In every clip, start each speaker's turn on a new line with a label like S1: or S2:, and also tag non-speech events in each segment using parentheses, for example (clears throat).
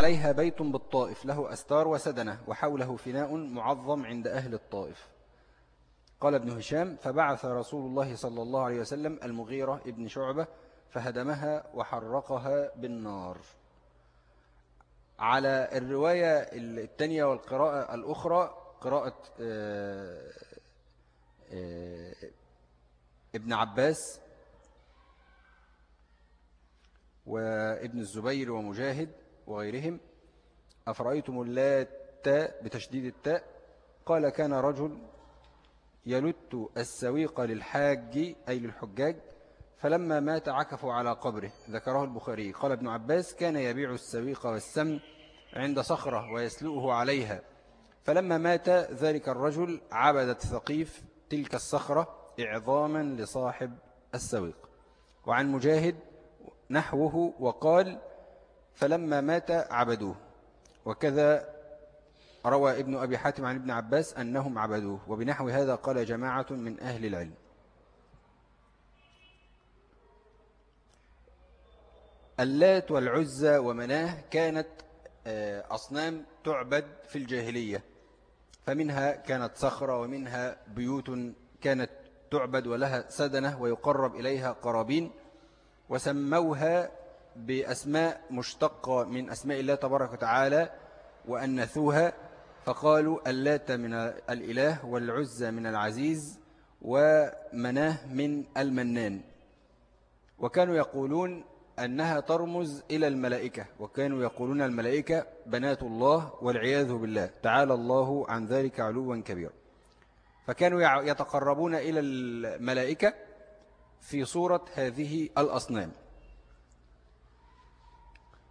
S1: عليها بيت بالطائف له أستار وسدنة وحوله فناء معظم عند أهل الطائف. قال ابن هشام فبعث رسول الله صلى الله عليه وسلم المغيرة ابن شعبة فهدمها وحرقها بالنار. على الرواية الثانية والقراءة الأخرى قراءة آه، آه، ابن عباس وابن الزبير ومجاهد وغيرهم أفرأيتم اللات بتشديد التاء؟ قال كان رجل يلت السويق للحاج أي للحجاج فلما مات عكفوا على قبره. ذكره البخاري. قال ابن عباس كان يبيع السويق والسم عند صخرة ويسلؤه عليها. فلما مات ذلك الرجل عبدت ثقيف تلك الصخرة إعظاما لصاحب السويق. وعن مجاهد نحوه وقال فلما مات عبدوه. وكذا روى ابن أبي حاتم عن ابن عباس أنهم عبدوه. وبنحو هذا قال جماعة من أهل العلم. اللات والعزة ومناه كانت آه، أصنام تعبد في الجاهلية. فمنها كانت صخرة ومنها بيوت كانت تعبد ولها سدنة ويقرب إليها قرابين. وسموها بأسماء مشتقة من أسماء الله تبارك وتعالى وأنثوها فقالوا اللات من الإله والعزة من العزيز ومناه من المنان. وكانوا يقولون أنها ترمز إلى الملائكة وكانوا يقولون الملائكة بنات الله والعياذ بالله تعالى الله عن ذلك علوا كبيرا. فكانوا يتقربون إلى الملائكة في صورة هذه الأصنام.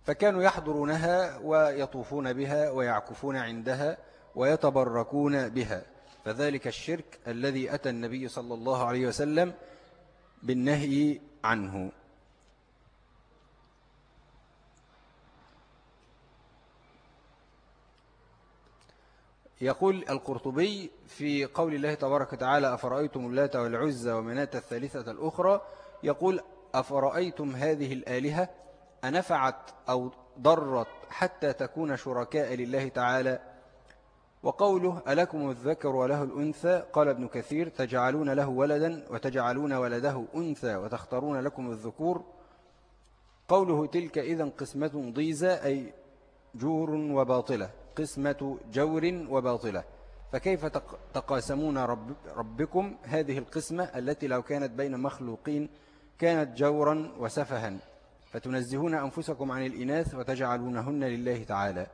S1: فكانوا يحضرونها ويطوفون بها ويعكفون عندها ويتبركون بها. فذلك الشرك الذي أتى النبي صلى الله عليه وسلم بالنهي عنه. يقول القرطبي في قول الله تبارك وتعالى أفرأيتم اللات والعزة ومنات الثالثة الأخرى؟ يقول أفرأيتم هذه الآلهة؟ أنفعت أو ضرت حتى تكون شركاء لله تعالى؟ وقوله ألكم الذكر وله الأنثى؟ قال ابن كثير تجعلون له ولدا وتجعلون ولده أنثى وتختارون لكم الذكور. قوله تلك إذا قسمة ضيزة أي جور وباطلة. قسمة جور وباطلة. فكيف تقاسمون رب ربكم؟ هذه القسمة التي لو كانت بين مخلوقين كانت جورا وسفها. فتنزهون أنفسكم عن الإناث وتجعلونهن لله تعالى.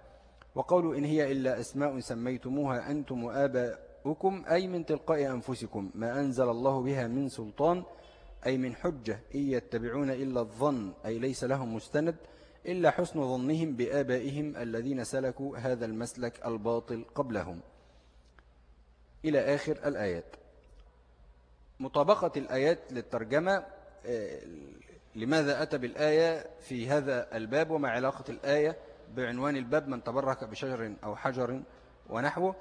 S1: وقولوا إن هي إلا أسماء سميتموها أنتم وآباؤكم أي من تلقاء أنفسكم ما أنزل الله بها من سلطان أي من حجة إن يتبعون إلا الظن أي ليس لهم مستند إلا حسن ظنهم بآبائهم الذين سلكوا هذا المسلك الباطل قبلهم. إلى آخر الآيات. مطابقة الآيات للترجمة آه، لماذا أتى بالآية في هذا الباب وما علاقة الآية بعنوان الباب من تبرك بشجر أو حجر ونحوه؟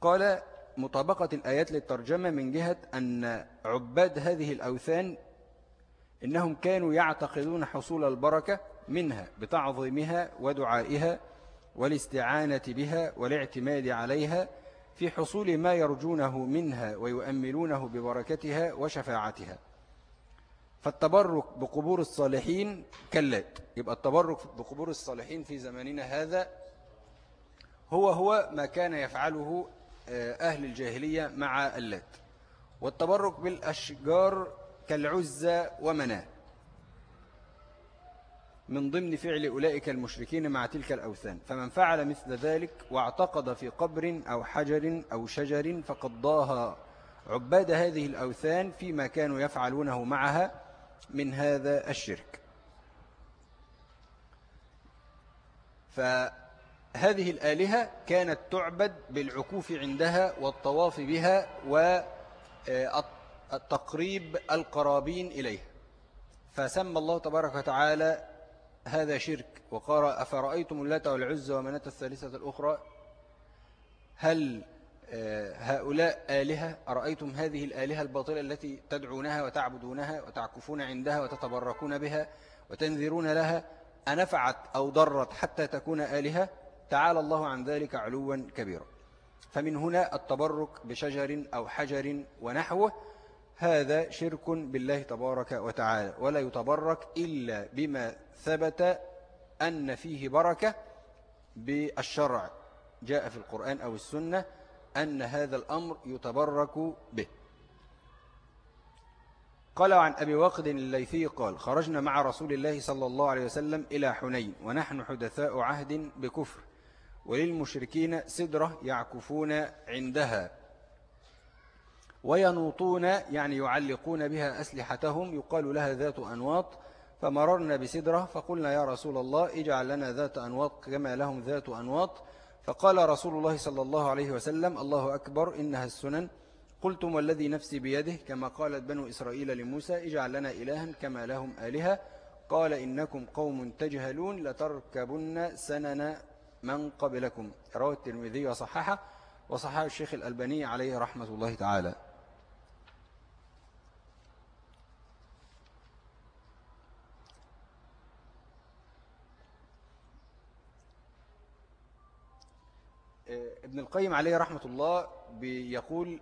S1: قال مطابقة الآيات للترجمة من جهة أن عباد هذه الأوثان إنهم كانوا يعتقدون حصول البركة منها بتعظيمها ودعائها والاستعانة بها والاعتماد عليها في حصول ما يرجونه منها ويؤملونه ببركتها وشفاعتها. فالتبرك بقبور الصالحين كاللات. يبقى التبرك بقبور الصالحين في زماننا هذا هو هو ما كان يفعله آه، أهل الجاهلية مع اللات. والتبرك بالأشجار كالعزة ومناة. من ضمن فعل أولئك المشركين مع تلك الأوثان. فمن فعل مثل ذلك واعتقد في قبر أو حجر أو شجر فقد ضاها عباد هذه الأوثان فيما كانوا يفعلونه معها. من هذا الشرك. فهذه الآلهة كانت تعبد بالعكوف عندها والطواف بها والتقريب القرابين إليها. فسمى الله تبارك وتعالى هذا شرك وقال أفرأيتم اللات والعزة ومنات الثالثة الأخرى؟ هل هؤلاء آلهة أرأيتم هذه الآلهة الباطلة التي تدعونها وتعبدونها وتعكفون عندها وتتبركون بها وتنذرون لها؟ أنفعت أو ضرت حتى تكون آلهة؟ تعالى الله عن ذلك علوا كبيرا. فمن هنا التبرك بشجر أو حجر ونحوه هذا شرك بالله تبارك وتعالى. ولا يتبرك إلا بما ثبت أن فيه بركة بالشرع. جاء في القرآن أو السنة أن هذا الأمر يتبرك به. قال عن أبي واقد الليثي قال خرجنا مع رسول الله صلى الله عليه وسلم إلى حنين ونحن حدثاء عهد بكفر وللمشركين سدرة يعكفون عندها وينوطون يعني يعلقون بها أسلحتهم يقال لها ذات أنواط فمررنا بسدرة فقلنا يا رسول الله اجعل لنا ذات أنواط كما لهم ذات أنواط فقال رسول الله صلى الله عليه وسلم الله أكبر إنها السنن. قلتم والذي نفسي بيده كما قالت بنو إسرائيل لموسى اجعل لنا إلها كما لهم آلهة. قال إنكم قوم تجهلون لتركبن سنن من قبلكم. رواه الترمذي وصححه وصححه الشيخ الألباني عليه رحمة الله تعالى. ابن القيم عليه رحمة الله بيقول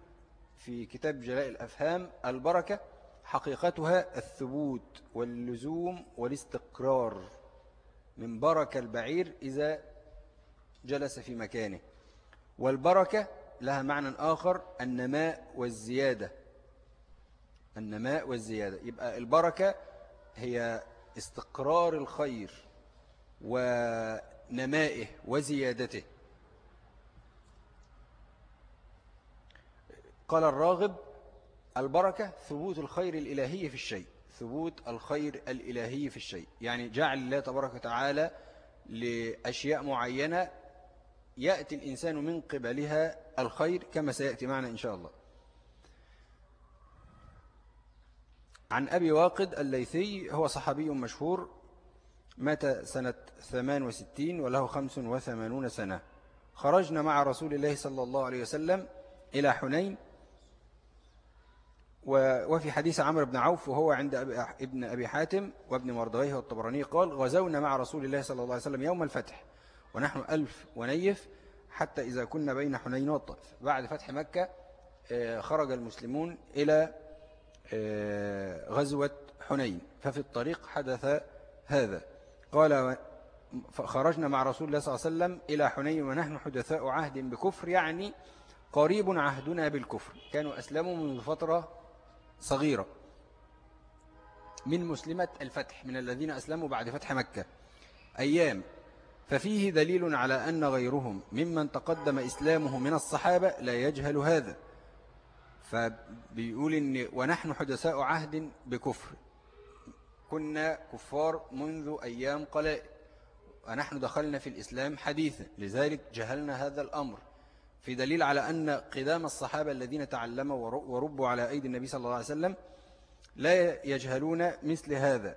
S1: في كتاب جلاء الأفهام البركة حقيقتها الثبوت واللزوم والاستقرار من بركة البعير إذا جلس في مكانه. والبركة لها معنى آخر النماء والزيادة. النماء والزيادة. يبقى البركة هي استقرار الخير ونمائه وزيادته. قال الراغب البركة ثبوت الخير الإلهي في الشيء. ثبوت الخير الإلهي في الشيء. يعني جعل الله تبارك وتعالى لأشياء معينة يأتي الإنسان من قبلها الخير كما سيأتي معنا إن شاء الله. عن أبي واقد الليثي هو صحابي مشهور مات سنة 68 وله 85 سنة. خرجنا مع رسول الله صلى الله عليه وسلم إلى حنين وفي حديث عمرو بن عوف وهو عند ابن أبي حاتم وابن مردويه والطبراني قال غزونا مع رسول الله صلى الله عليه وسلم يوم الفتح ونحن ألف ونيف حتى إذا كنا بين حنين والطائف بعد فتح مكة آه، خرج المسلمون إلى آه، غزوة حنين ففي الطريق حدث هذا. قال خرجنا مع رسول الله صلى الله عليه وسلم إلى حنين ونحن حدثاء عهد بكفر يعني قريب عهدنا بالكفر. كانوا أسلموا من فترة صغيرة. من مسلمة الفتح من الذين أسلموا بعد فتح مكة. أيام. ففيه دليل على أن غيرهم ممن تقدم إسلامه من الصحابة لا يجهل هذا. فبيقول إن ونحن حدثاء عهد بكفر. كنا كفار منذ أيام قلائل. ونحن دخلنا في الإسلام حديثا. لذلك جهلنا هذا الأمر. في دليل على أن قدام الصحابة الذين تعلموا وربوا على أيدي النبي صلى الله عليه وسلم لا يجهلون مثل هذا.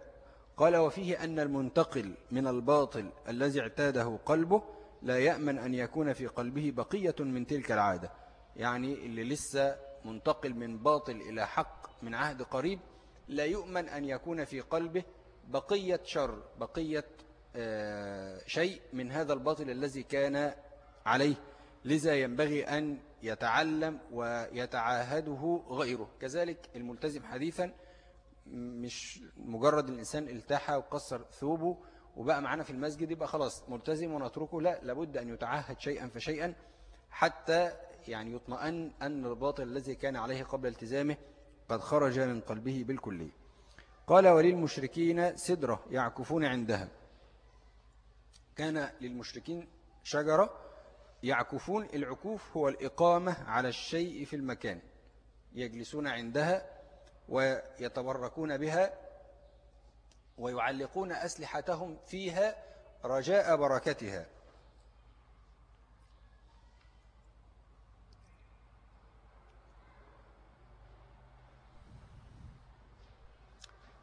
S1: قال وفيه أن المنتقل من الباطل الذي اعتاده قلبه لا يأمن أن يكون في قلبه بقية من تلك العادة. يعني اللي لسه منتقل من باطل إلى حق من عهد قريب لا يؤمن أن يكون في قلبه بقية شر بقية آه، شيء من هذا الباطل الذي كان عليه. لذا ينبغي أن يتعلم ويتعاهده غيره. كذلك الملتزم حديثا مش مجرد الإنسان التحى وقصر ثوبه وبقى معنا في المسجد يبقى خلاص ملتزم ونتركه. لا لابد أن يتعهد شيئا فشيئا حتى يعني يطمئن أن الباطل الذي كان عليه قبل التزامه قد خرج من قلبه بالكلية. قال وللمشركين سدرة يعكفون عندها. كان للمشركين شجرة يعكفون العكوف هو الإقامة على الشيء في المكان يجلسون عندها ويتبركون بها ويعلقون أسلحتهم فيها رجاء بركتها.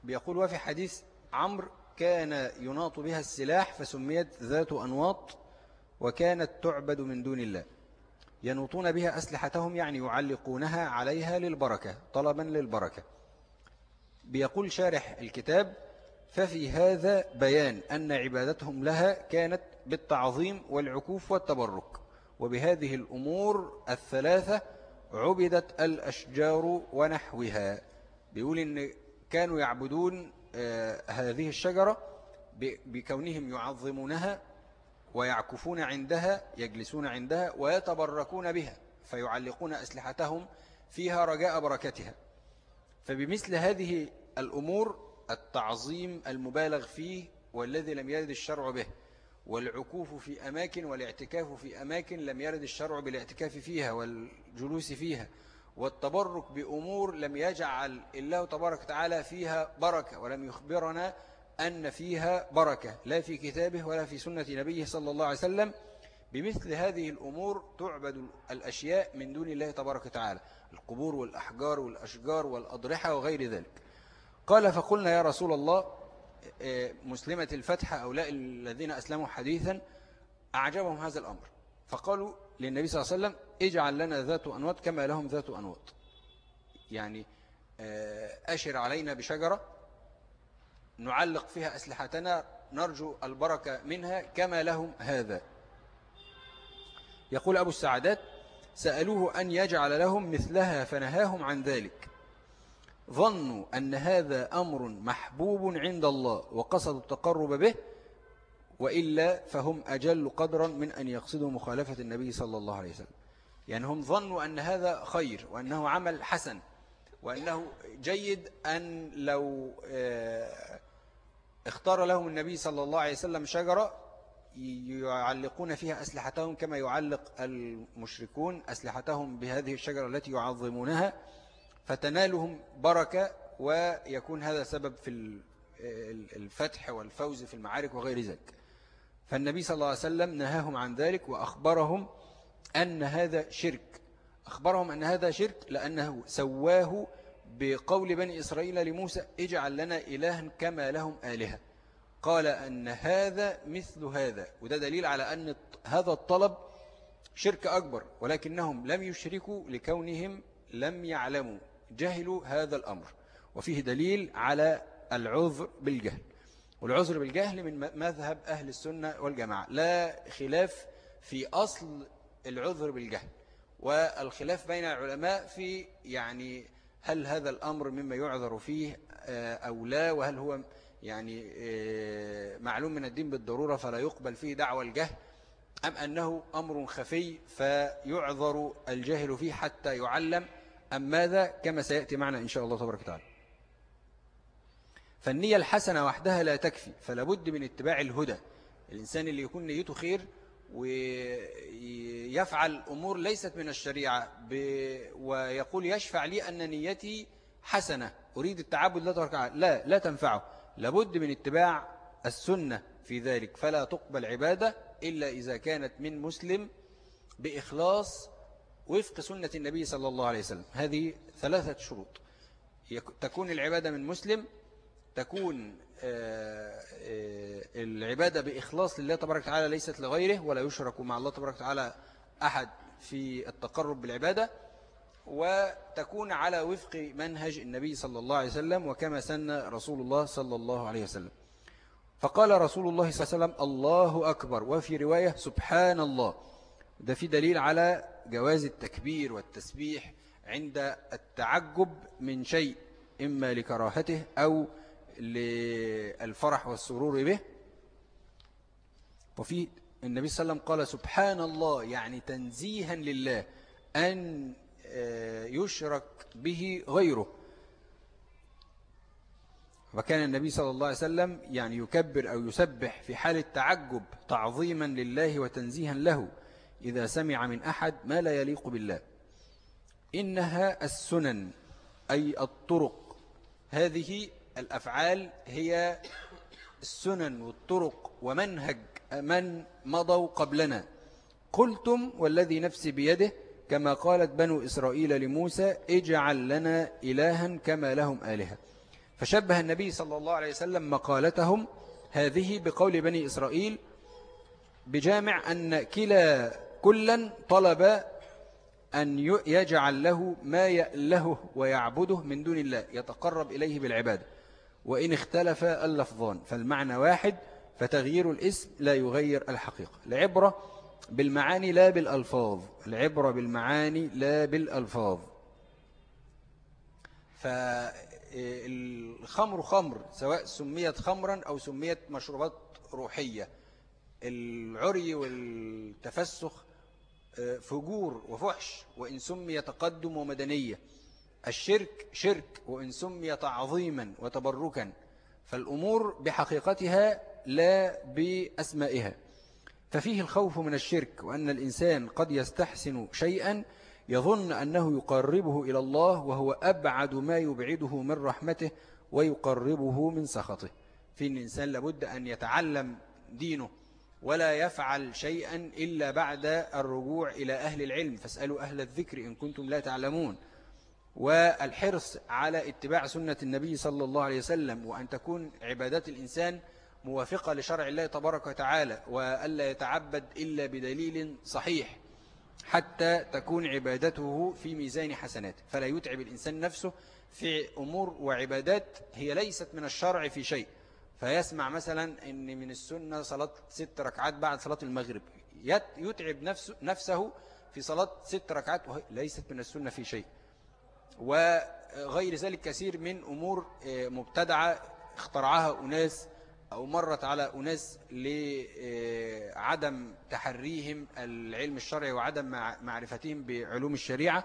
S1: بيقول وفي حديث عمرو كان يناط بها السلاح فسميت ذات أنواط وكانت تعبد من دون الله. ينوطون بها أسلحتهم يعني يعلقونها عليها للبركة طلبا للبركة. بيقول شارح الكتاب ففي هذا بيان أن عبادتهم لها كانت بالتعظيم والعكوف والتبرك وبهذه الأمور الثلاثة عبدت الأشجار ونحوها. بيقول إن كانوا يعبدون آه، هذه الشجرة بكونهم يعظمونها ويعكفون عندها يجلسون عندها ويتبركون بها فيعلقون أسلحتهم فيها رجاء بركتها. فبمثل هذه الأمور التعظيم المبالغ فيه والذي لم يرد الشرع به والعكوف في أماكن والاعتكاف في أماكن لم يرد الشرع بالاعتكاف فيها والجلوس فيها والتبرك بأمور لم يجعل الله تبارك وتعالى فيها بركة ولم يخبرنا أن فيها بركة لا في كتابه ولا في سنة نبيه صلى الله عليه وسلم. بمثل هذه الأمور تعبد الأشياء من دون الله تبارك وتعالى القبور والأحجار والأشجار والأضرحة وغير ذلك. قال فقلنا يا رسول الله آه، مسلمة الفتح أولاء الذين أسلموا حديثا أعجبهم هذا الأمر. فقالوا للنبي صلى الله عليه وسلم اجعل لنا ذات أنواط كما لهم ذات أنواط يعني آه، أشر علينا بشجرة نعلق فيها أسلحتنا نرجو البركة منها كما لهم هذا. يقول أبو السعادات سألوه أن يجعل لهم مثلها فنهاهم عن ذلك. ظنوا أن هذا أمر محبوب عند الله وقصدوا التقرب به وإلا فهم أجل قدرا من أن يقصدوا مخالفة النبي صلى الله عليه وسلم. يعني هم ظنوا أن هذا خير وأنه عمل حسن وأنه جيد أن لو آه، اختار لهم النبي صلى الله عليه وسلم شجرة يعلقون فيها أسلحتهم كما يعلق المشركون أسلحتهم بهذه الشجرة التي يعظمونها فتنالهم بركة ويكون هذا سبب في الفتح والفوز في المعارك وغير ذلك. فالنبي صلى الله عليه وسلم نهاهم عن ذلك وأخبرهم أن هذا شرك. أخبرهم أن هذا شرك لأنه سواه بقول بني إسرائيل لموسى اجعل لنا إلها كما لهم آلهة. قال أن هذا مثل هذا وده دليل على أن هذا الطلب شرك أكبر ولكنهم لم يشركوا لكونهم لم يعلموا جهلوا هذا الأمر. وفيه دليل على العذر بالجهل. والعذر بالجهل من مذهب أهل السنة والجماعة. لا خلاف في أصل العذر بالجهل والخلاف بين العلماء في يعني هل هذا الأمر مما يعذر فيه آه، أو لا؟ وهل هو يعني آه، معلوم من الدين بالضرورة فلا يقبل فيه دعوة الجهل؟ أم أنه أمر خفي فيعذر الجاهل فيه حتى يعلم؟ أم ماذا؟ كما سيأتي معنا إن شاء الله تبارك وتعالى. فالنية الحسنة وحدها لا تكفي فلا بد من اتباع الهدى. الإنسان اللي يكون نيته خير ويفعل أمور ليست من الشريعة ويقول يشفع لي أن نيتي حسنة. أريد التعبد لا تبارك لا لا تنفعه. لابد من اتباع السنة في ذلك. فلا تقبل عبادة إلا إذا كانت من مسلم بإخلاص وفق سنة النبي صلى الله عليه وسلم. هذه ثلاثة شروط. تكون العبادة من مسلم تكون العبادة بإخلاص لله تبارك وتعالى ليست لغيره ولا يشرك مع الله تبارك وتعالى أحد في التقرب بالعبادة وتكون على وفق منهج النبي صلى الله عليه وسلم وكما سن رسول الله صلى الله عليه وسلم. فقال رسول الله صلى الله عليه وسلم الله أكبر. وفي رواية سبحان الله ده في دليل على جواز التكبير والتسبيح عند التعجب من شيء إما لكراهته أو للفرح والسرور به. وفي النبي صلى الله عليه وسلم قال سبحان الله يعني تنزيها لله أن آه، يشرك به غيره. وكان النبي صلى الله عليه وسلم يعني يكبر أو يسبح في حال التعجب تعظيما لله وتنزيها له إذا سمع من أحد ما لا يليق بالله. إنها السنن أي الطرق. هذه الأفعال هي السنن والطرق ومنهج من مضوا قبلنا. قلتم والذي نفسي بيده كما قالت بنو إسرائيل لموسى اجعل لنا إلها كما لهم آلهة. فشبه النبي صلى الله عليه وسلم مقالتهم هذه بقول بني إسرائيل بجامع أن كلا كلا طلب أن يجعل له ما يأله ويعبده من دون الله يتقرب إليه بالعبادة. وإن اختلف اللفظان فالمعنى واحد فتغيير الاسم لا يغير الحقيقة. العبرة بالمعاني لا بالألفاظ العبرة بالمعاني لا بالألفاظ. فالخمر خمر سواء سميت خمرا أو سميت مشروبات روحية. العري والتفسخ آه، فجور وفحش وإن سمي تقدم ومدنية. الشرك شرك وإن سمي تعظيما وتبركا فالأمور بحقيقتها لا بأسمائها. ففيه الخوف من الشرك وأن الإنسان قد يستحسن شيئا يظن أنه يقربه إلى الله وهو أبعد ما يبعده من رحمته ويقربه من سخطه. في الإنسان لابد أن يتعلم دينه ولا يفعل شيئا إلا بعد الرجوع إلى أهل العلم. فاسألوا أهل الذكر إن كنتم لا تعلمون. والحرص على اتباع سنة النبي صلى الله عليه وسلم وأن تكون عبادات الإنسان موافقة لشرع الله تبارك وتعالى وألا يتعبد إلا بدليل صحيح حتى تكون عبادته في ميزان حسناته فلا يتعب الإنسان نفسه في أمور وعبادات هي ليست من الشرع في شيء. فيسمع مثلا أن من السنة صلاة ست ركعات بعد صلاة المغرب. يتعب نفسه, نفسه في صلاة ست ركعات ليست من السنة في شيء. وغير ذلك كثير من أمور آه، مبتدعة اخترعها أناس أو مرت على أناس لعدم تحريهم العلم الشرعي وعدم معرفتهم بعلوم الشريعة.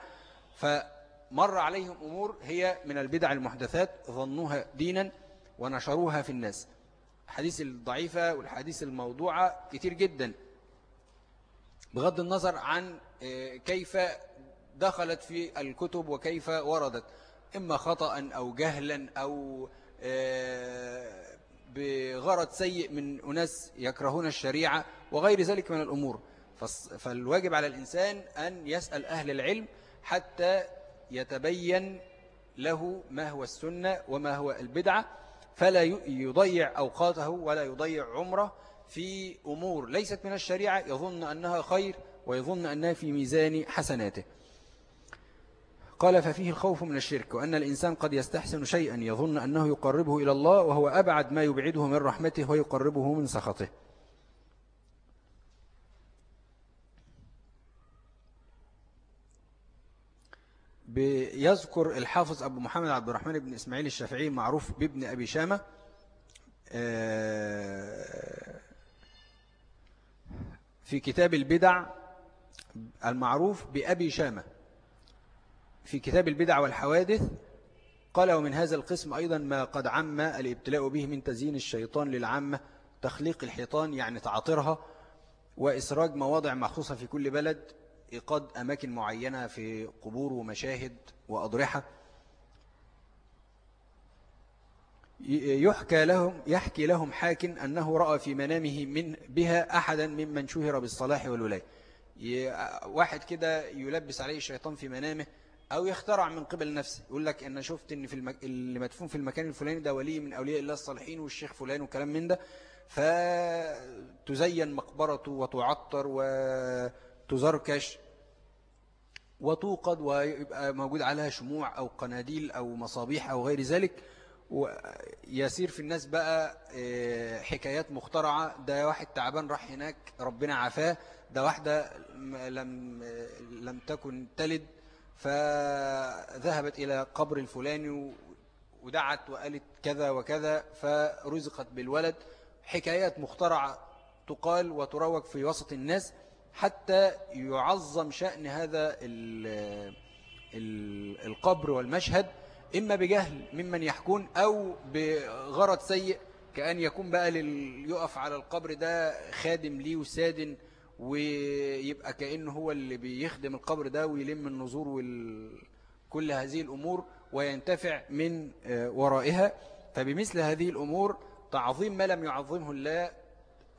S1: فمر عليهم أمور هي من البدع المحدثات ظنوها دينا ونشروها في الناس. الحديث الضعيفة والحديث الموضوعة كتير جدا بغض النظر عن آه، كيف دخلت في الكتب وكيف وردت. إما خطأ أو جهلا أو آه، بغرض سيء من أناس يكرهون الشريعة وغير ذلك من الأمور. فالواجب على الإنسان أن يسأل أهل العلم حتى يتبين له ما هو السنة وما هو البدعة. فلا يضيع أوقاته ولا يضيع عمره في أمور ليست من الشريعة. يظن أنها خير ويظن أنها في ميزان حسناته. قال ففيه الخوف من الشرك وأن الإنسان قد يستحسن شيئا يظن أنه يقربه إلى الله وهو أبعد ما يبعده من رحمته ويقربه من سخطه. بيذكر الحافظ أبو محمد عبد الرحمن بن إسماعيل الشافعي معروف بابن أبي شامة آه، في كتاب البدع المعروف بأبي شامة. في كتاب البدع والحوادث قال ومن هذا القسم أيضا ما قد عم الابتلاء به من تزيين الشيطان للعامة تخليق الحيطان يعني تعطرها وإسراج مواضع مخصوصة في كل بلد إيقاد أماكن معينة في قبور ومشاهد وأضرحة. يحكى لهم يحكي لهم حاك أنه رأى في منامه من بها أحدا ممن شهر بالصلاح والولاية. واحد كده يلبس عليه الشيطان في منامه أو يخترع من قبل نفسه. يقول لك أنا شفت أن في المك... اللي مدفون في المكان الفلاني ده ولي من أولياء الله الصالحين والشيخ فلان وكلام من ده. فتزين مقبرته وتعطر وتزركش وتوقد ويبقى موجود عليها شموع أو قناديل أو مصابيح أو غير ذلك. ويسير في الناس بقى آه، حكايات مخترعة. ده واحد تعبان راح هناك ربنا عفاه ده واحدة لم لم تكن تلد. فذهبت إلى قبر الفلاني ودعت وقالت كذا وكذا فرزقت بالولد. حكايات مخترعة تقال وتروج في وسط الناس حتى يعظم شأن هذا القبر والمشهد إما بجهل ممن يحكون أو بغرض سيء كأن يكون بقى يقف على القبر ده خادم ليه وسادن ويبقى كأنه هو اللي بيخدم القبر ده ويلم النظور وكل هذه الأمور وينتفع من آه، ورائها. فبمثل هذه الأمور تعظيم ما لم يعظمه الله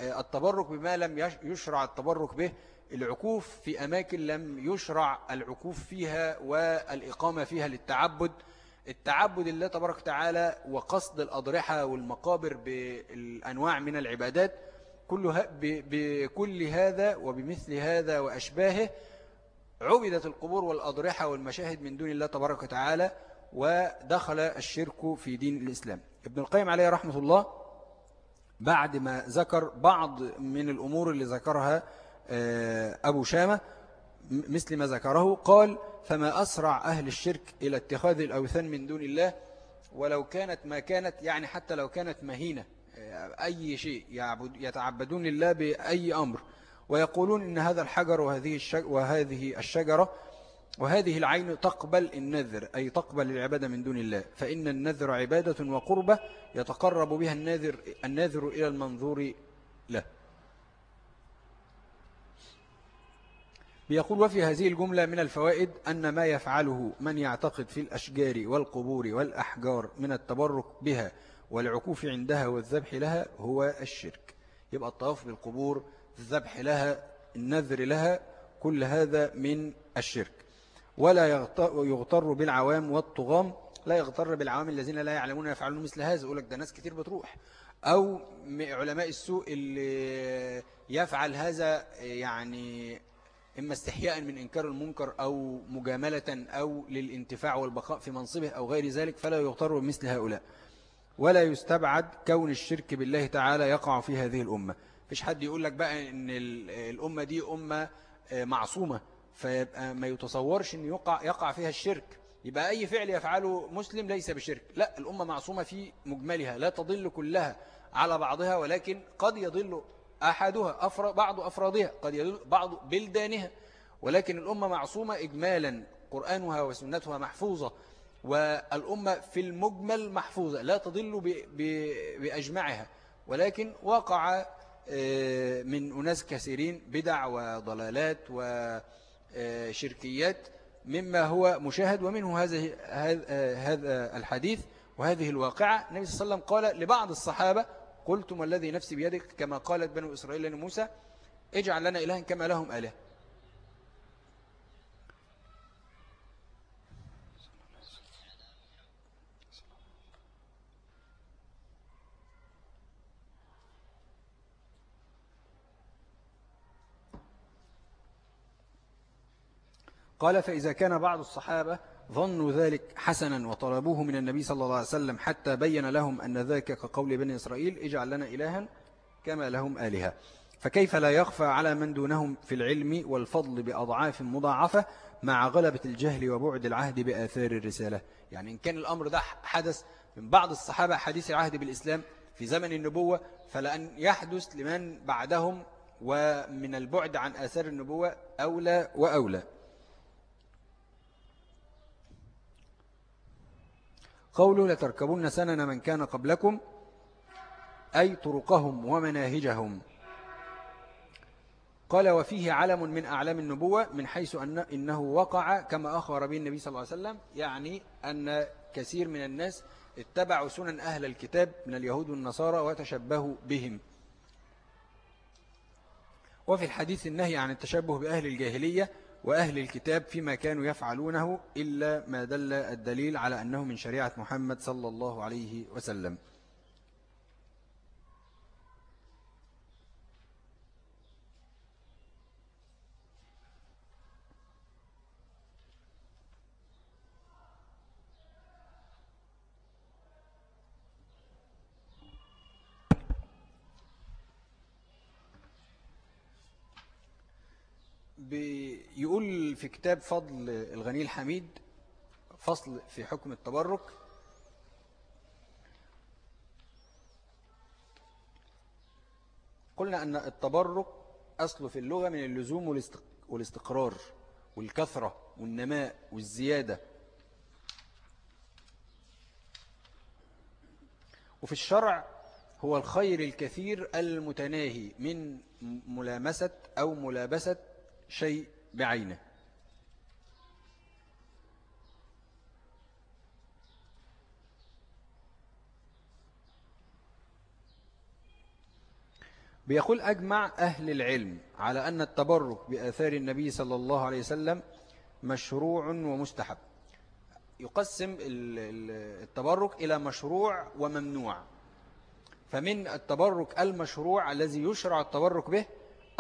S1: آه، التبرك بما لم يشرع التبرك به. العكوف في أماكن لم يشرع العكوف فيها والإقامة فيها للتعبد. التعبد الله تبارك تعالى وقصد الأضرحة والمقابر بالأنواع من العبادات. كل بكل هذا وبمثل هذا وأشباهه عبدت القبور والأضرحة والمشاهد من دون الله تبارك وتعالى ودخل الشرك في دين الإسلام. ابن القيم عليه رحمة الله بعد ما ذكر بعض من الأمور اللي ذكرها آه، أبو شامة مثل ما ذكره قال فما أسرع أهل الشرك إلى اتخاذ الأوثان من دون الله ولو كانت ما كانت يعني حتى لو كانت مهينة أي شيء يتعبدون لله بأي أمر ويقولون إن هذا الحجر وهذه وهذه الشجرة وهذه العين تقبل النذر أي تقبل العبادة من دون الله. فإن النذر عبادة وقربة يتقرب بها الناذر, الناذر إلى المنظور له. بيقول وفي هذه الجملة من الفوائد أن ما يفعله من يعتقد في الأشجار والقبور والأحجار من التبرك بها والعكوف عندها والذبح لها هو الشرك. يبقى الطواف بالقبور الذبح لها النذر لها كل هذا من الشرك. ولا يغتر بالعوام والطغام لا يغتر بالعوام الذين لا يعلمون يفعلون مثل هذا. يقول لك ده ناس كتير بتروح. أو علماء السوء اللي يفعل هذا يعني إما استحياء من إنكار المنكر أو مجاملة أو للانتفاع والبقاء في منصبه أو غير ذلك فلا يغتر بمثل هؤلاء. ولا يستبعد كون الشرك بالله تعالى يقع في هذه الأمة. فيش حد يقول لك بقى إن الأمة دي أمة آه، معصومة فيبقى ما يتصورش أن يقع, يقع فيها الشرك. يبقى أي فعل يفعله مسلم ليس بشرك. لا الأمة معصومة في مجملها لا تضل كلها على بعضها ولكن قد يضل أحدها أفراد بعض أفرادها قد يضل بعض بلدانها. ولكن الأمة معصومة إجمالا قرآنها وسنتها محفوظة. والأمة في المجمل محفوظة لا تضل بأجمعها. ولكن وقع آه، من أناس كثيرين بدع وضلالات وشركيات مما هو مشاهد ومنه هذا هذا الحديث وهذه الواقعة. النبي صلى الله عليه وسلم قال لبعض الصحابة قلتم والذي نفسي بيدك كما قالت بنو إسرائيل لموسى اجعل لنا إلها كما لهم أله قال فإذا كان بعض الصحابة ظنوا ذلك حسنا وطلبوه من النبي صلى الله عليه وسلم حتى بين لهم أن ذاك كقول بني إسرائيل اجعل لنا إلها كما لهم آلهة. فكيف لا يخفى على من دونهم في العلم والفضل بأضعاف مضاعفة مع غلبة الجهل وبعد العهد بآثار الرسالة؟ يعني إن كان الأمر ده حدث من بعض الصحابة حديث العهد بالإسلام في زمن النبوة فلأن يحدث لمن بعدهم ومن البعد عن آثار النبوة أولى وأولى. قوله لتركبن سنن من كان قبلكم أي طرقهم ومناهجهم. قال وفيه علم من أعلام النبوة من حيث أن إنه وقع كما أخبر به النبي صلى الله عليه وسلم يعني أن كثير من الناس اتبعوا سنن أهل الكتاب من اليهود والنصارى وتشبهوا بهم. وفي الحديث النهي عن التشبه بأهل الجاهلية وأهل الكتاب فيما كانوا يفعلونه إلا ما دل الدليل على أنه من شريعة محمد صلى الله عليه وسلم. بيقول في كتاب فضل الغني الحميد فصل في حكم التبرك قلنا أن التبرك أصله في اللغة من اللزوم والاستقرار والكثرة والنماء والزيادة. وفي الشرع هو الخير الكثير المتناهي من ملامسة أو ملابسة شيء بعينه. بيقول أجمع أهل العلم على أن التبرك بآثار النبي صلى الله عليه وسلم مشروع ومستحب. يقسم التبرك إلى مشروع وممنوع. فمن التبرك المشروع الذي يشرع التبرك به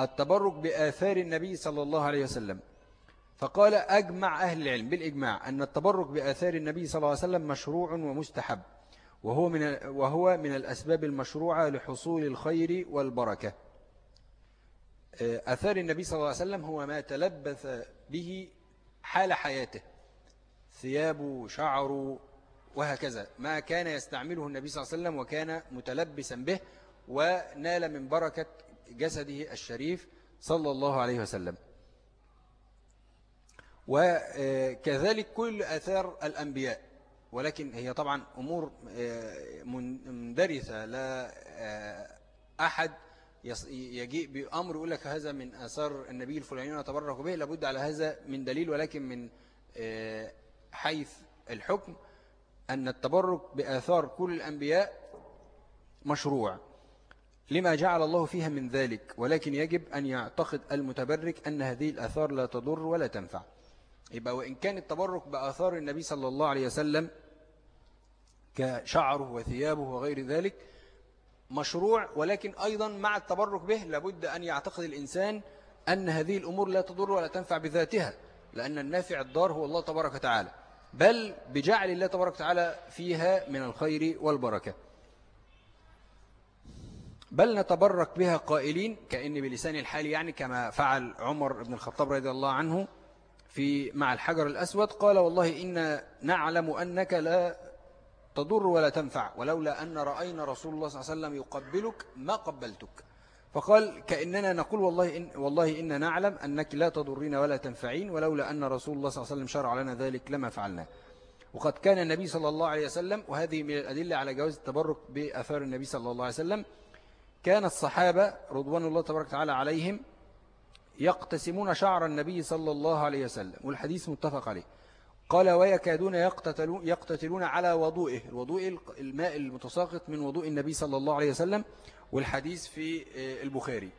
S1: التبرك بآثار النبي صلى الله عليه وسلم. فقال أجمع أهل العلم بالإجماع أن التبرك بآثار النبي صلى الله عليه وسلم مشروع ومستحب وهو من, وهو من الأسباب المشروعة لحصول الخير والبركة. أثار النبي صلى الله عليه وسلم هو ما تلبث به حال حياته. ثيابه شعره وهكذا. ما كان يستعمله النبي صلى الله عليه وسلم وكان متلبسا به ونال من بركة جسده الشريف صلى الله عليه وسلم. وكذلك كل أثار الأنبياء ولكن هي طبعا أمور مندرسة لا أحد يجيء بأمر يقول لك هذا من أثار النبي الفلاني نتبرك به لابد على هذا من دليل ولكن من حيث الحكم أن التبرك بآثار كل الأنبياء مشروع. لما جعل الله فيها من ذلك ولكن يجب أن يعتقد المتبرك أن هذه الآثار لا تضر ولا تنفع. يبقى وإن كان التبرك بآثار النبي صلى الله عليه وسلم كشعره وثيابه وغير ذلك مشروع ولكن أيضا مع التبرك به لابد أن يعتقد الإنسان أن هذه الأمور لا تضر ولا تنفع بذاتها لأن النافع الضار هو الله تبارك وتعالى. بل بجعل الله تبارك وتعالى فيها من الخير والبركة. بل نتبرك بها قائلين كأن بلسان الحال يعني كما فعل عمر بن الخطاب رضي الله عنه في مع الحجر الأسود قال والله إن نعلم أنك لا تضر ولا تنفع ولولا أن رأينا رسول الله صلى الله عليه وسلم يقبلك ما قبلتك. فقال كأننا نقول والله إن, والله إن نعلم أنك لا تضرين ولا تنفعين ولولا أن رسول الله صلى الله عليه وسلم شرع لنا ذلك لما فعلنا وقد كان النبي صلى الله عليه وسلم وهذه من الأدلة على جواز التبرك بأثار النبي صلى الله عليه وسلم كان الصحابة رضوان الله تبارك وتعالى عليهم يقتسمون شعر النبي صلى الله عليه وسلم والحديث متفق عليه. قال ويكادون يقتتلون, يقتتلون على وضوئه الوضوء الماء المتساقط من وضوء النبي صلى الله عليه وسلم والحديث في آه، البخاري.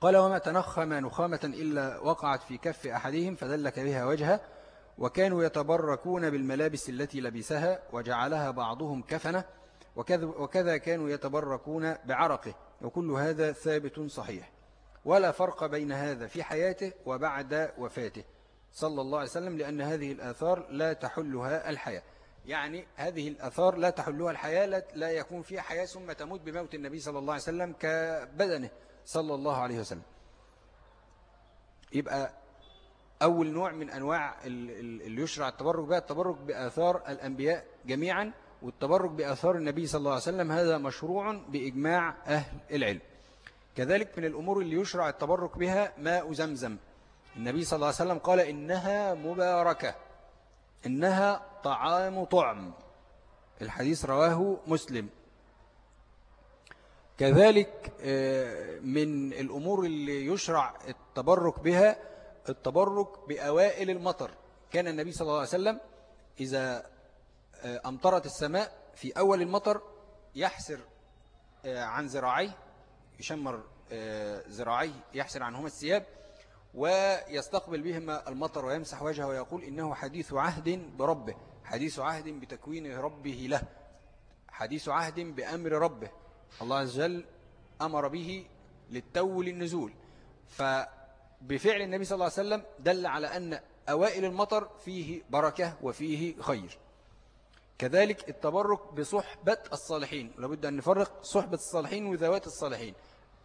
S1: قال وما تنخم نخامة إلا وقعت في كف أحدهم فدلك بها وجهه وكانوا يتبركون بالملابس التي لبسها وجعلها بعضهم كفنة وكذا كانوا يتبركون بعرقه وكل هذا ثابت صحيح. ولا فرق بين هذا في حياته وبعد وفاته. صلى الله عليه وسلم لأن هذه الآثار لا تحلها الحياة. يعني هذه الأثار لا تحلها الحياة لا يكون فيها حياة ثم تموت بموت النبي صلى الله عليه وسلم كبدنه صلى الله عليه وسلم. يبقى أول نوع من أنواع اللي يشرع التبرك بها التبرك بآثار الأنبياء جميعا والتبرك بآثار النبي صلى الله عليه وسلم هذا مشروع بإجماع أهل العلم. كذلك من الأمور اللي يشرع التبرك بها ماء زمزم. النبي صلى الله عليه وسلم قال إنها مباركة. إنها طعام طعم. الحديث رواه مسلم. كذلك آه، من الأمور اللي يشرع التبرك بها التبرك بأوائل المطر. كان النبي صلى الله عليه وسلم إذا أمطرت السماء في أول المطر يحسر آه، عن ذراعيه يشمر ذراعيه يحسر عنهما الثياب ويستقبل بهما المطر ويمسح وجهه ويقول إنه حديث عهد بربه حديث عهد بتكوين ربه له حديث عهد بأمر ربه. الله عز وجل أمر به للتو للنزول. فبفعل النبي صلى الله عليه وسلم دل على أن أوائل المطر فيه بركة وفيه خير. كذلك التبرك بصحبة الصالحين. لابد أن نفرق صحبة الصالحين وذوات الصالحين.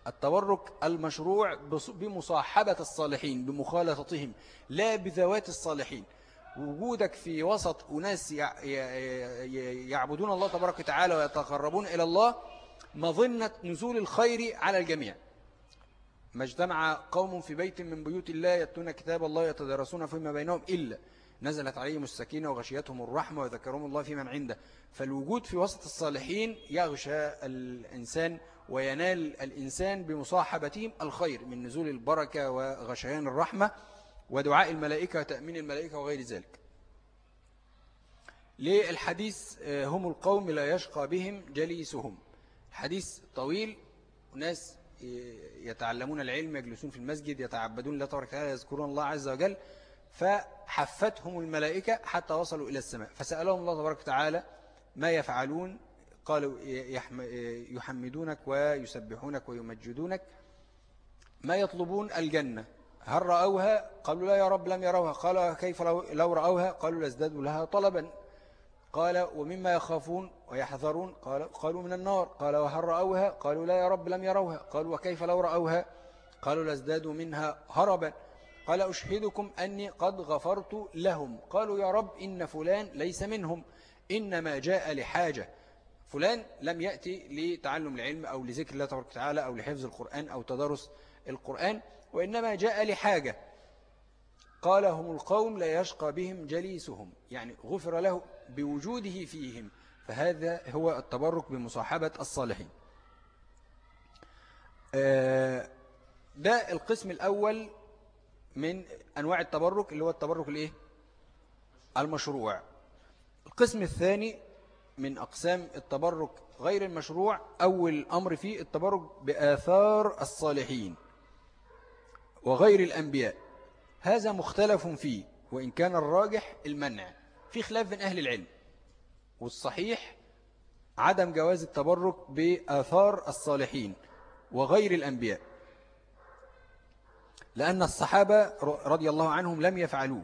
S1: التبرك المشروع بمصاحبة الصالحين بمخالطتهم لا بذوات الصالحين. وجودك في وسط أناس يعبدون الله تبارك وتعالى ويتقربون إلى الله مظنة نزول الخير على الجميع. ما اجتمع قوم في بيت من بيوت الله يتلون كتاب الله يتدرسون فيما بينهم إلا نزلت عليهم السكينة وغشيتهم الرحمة وذكرهم الله في من عنده. فالوجود في وسط الصالحين يغشى الإنسان وينال الإنسان بمصاحبتهم الخير من نزول البركة وغشيان الرحمة ودعاء الملائكة وتأمين الملائكة وغير ذلك. للحديث آه، هم القوم لا يشقى بهم جليسهم. حديث طويل ناس آه، يتعلمون العلم يجلسون في المسجد يتعبدون لا تبارك وتعالى يذكرون الله عز وجل. فحفتهم الملائكة حتى وصلوا إلى السماء. فسألهم الله تبارك وتعالى ما يفعلون؟ قالوا يحمدونك ويسبحونك ويمجدونك. ما يطلبون؟ الجنة. هل رأوها؟ قالوا لا يا رب لم يروها. قال كيف لو رأوها؟ قالوا لازدادوا لها طلبا. قال ومما يخافون ويحذرون؟ قال قالوا من النار. قال وهل رأوها؟ قالوا لا يا رب لم يروها. قالوا وكيف لو رأوها؟ قالوا لازدادوا منها هربا. قال أشهدكم أني قد غفرت لهم. قالوا يا رب إن فلان ليس منهم إنما جاء لحاجة. فلان لم يأتي لتعلم العلم أو لذكر الله تبارك وتعالى أو لحفظ القرآن أو تدرس القرآن وإنما جاء لحاجة. قال هم القوم لا يشقى بهم جليسهم يعني غفر له بوجوده فيهم. فهذا هو التبرك بمصاحبة الصالحين. آه، ده القسم الأول من أنواع التبرك اللي هو التبرك الإيه؟ المشروع. القسم الثاني من أقسام التبرك غير المشروع أول أمر فيه التبرك بآثار الصالحين وغير الأنبياء. هذا مختلف فيه وإن كان الراجح المنع. في خلاف بين أهل العلم والصحيح عدم جواز التبرك بآثار الصالحين وغير الأنبياء. لأن الصحابة رضي الله عنهم لم يفعلوه.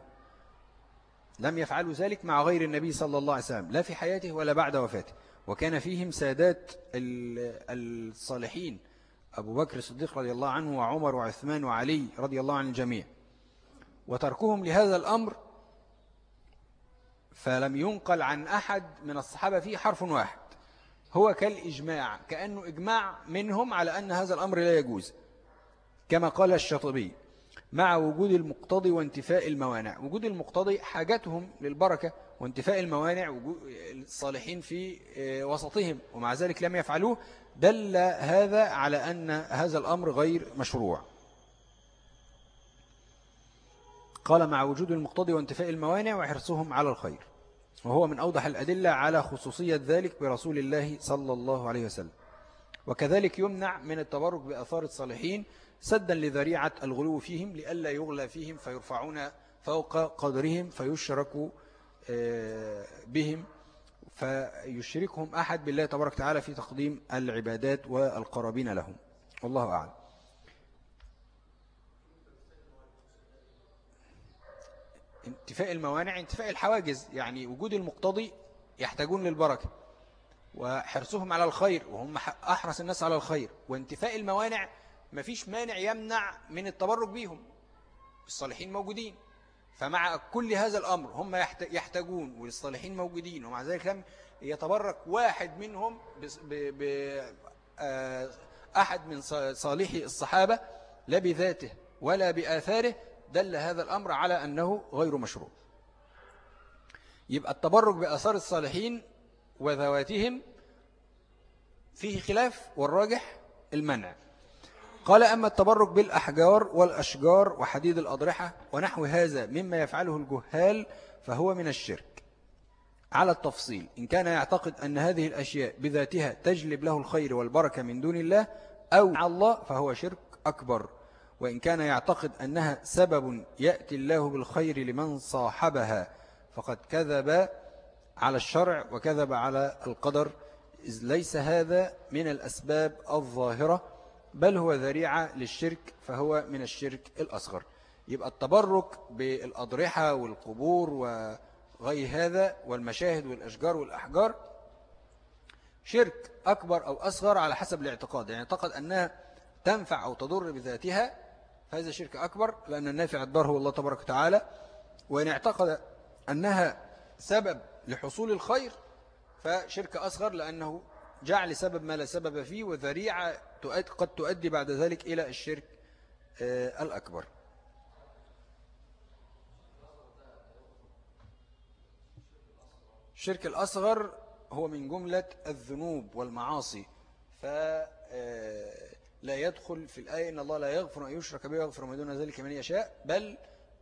S1: لم يفعلوا ذلك مع غير النبي صلى الله عليه وسلم لا في حياته ولا بعد وفاته. وكان فيهم سادات الصالحين أبو بكر الصديق رضي الله عنه وعمر وعثمان وعلي رضي الله عن الجميع. وتركهم لهذا الأمر فلم ينقل عن أحد من الصحابة فيه حرف واحد. هو كالإجماع كأنه إجماع منهم على أن هذا الأمر لا يجوز. كما قال الشاطبي مع وجود المقتضي وانتفاء الموانع. وجود المقتضي حاجتهم للبركة وانتفاء الموانع الصالحين في آه، وسطهم ومع ذلك لم يفعلوه. دل هذا على أن هذا الأمر غير مشروع. قال مع وجود المقتضي وانتفاء الموانع وحرصهم على الخير. وهو من أوضح الأدلة على خصوصية ذلك برسول الله صلى الله عليه وسلم. وكذلك يمنع من التبرك بأثار الصالحين سدا لذريعة الغلو فيهم لئلا يغلى فيهم فيرفعون فوق قدرهم فيشركوا آه، بهم فيشركهم أحد بالله تبارك وتعالى في تقديم العبادات والقرابين لهم. والله أعلم. انتفاء الموانع انتفاء الحواجز يعني وجود المقتضي يحتاجون للبركة وحرصهم على الخير وهم أحرص الناس على الخير وانتفاء الموانع مفيش مانع يمنع من التبرك بيهم. الصالحين موجودين. فمع كل هذا الأمر هم يحتاجون والصالحين موجودين. ومع ذلك لم يتبرك واحد منهم بأحد من صالحي الصحابة لا بذاته ولا بآثاره. دل هذا الأمر على أنه غير مشروع. يبقى التبرك بأثار الصالحين وذواتهم فيه خلاف والراجح المنع. قال أما التبرك بالأحجار والأشجار وحديد الأضرحة ونحو هذا مما يفعله الجهال فهو من الشرك. على التفصيل إن كان يعتقد أن هذه الأشياء بذاتها تجلب له الخير والبركة من دون الله أو مع الله فهو شرك أكبر. وإن كان يعتقد أنها سبب يأتي الله بالخير لمن صاحبها فقد كذب على الشرع وكذب على القدر. إذ ليس هذا من الأسباب الظاهرة بل هو ذريعة للشرك فهو من الشرك الأصغر. يبقى التبرك بالأضرحة والقبور وغير هذا والمشاهد والأشجار والأحجار شرك أكبر أو أصغر على حسب الاعتقاد. يعني اعتقد أنها تنفع أو تضر بذاتها فهذا شرك أكبر لأن النافع الضر هو الله تبارك وتعالى. وإن اعتقد أنها سبب لحصول الخير فشرك أصغر لأنه جعل سبب ما لا سبب فيه وذريعة قد تؤدي بعد ذلك إلى الشرك آه، الأكبر. الشرك الأصغر هو من جملة الذنوب والمعاصي. فلا آه، يدخل في الآية إن الله لا يغفر أن يشرك به ويغفر ما دون ذلك من يشاء بل